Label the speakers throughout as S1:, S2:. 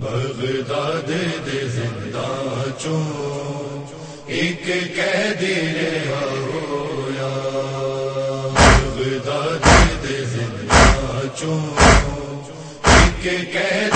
S1: Baghdad دے زندہ چو ایک قیدی رہا ہویا بغداد دے زندہ چو ایک قیدی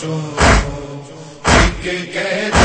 S1: چون کہ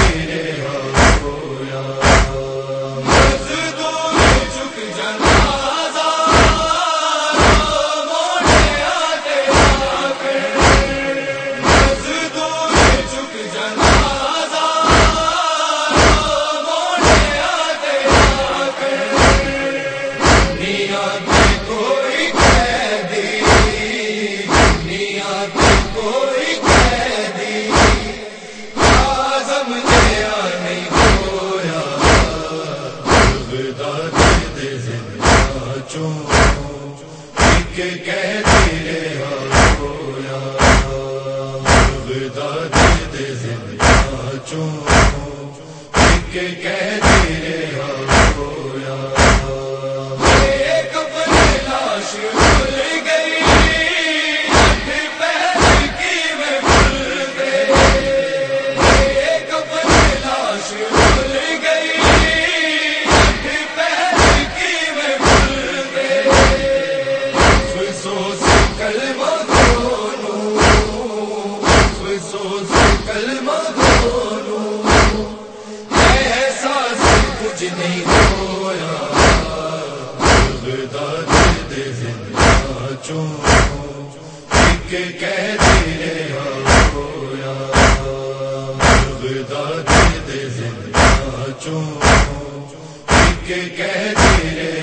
S1: کہتے کہتے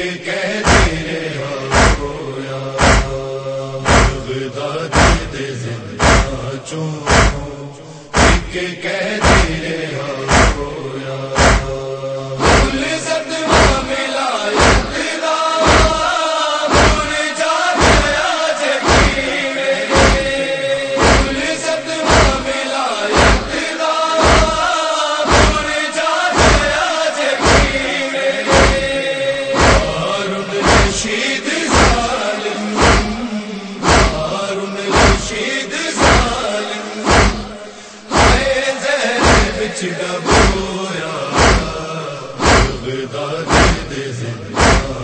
S1: کے کہتے ہاں دے زندہ چون۔ کہتے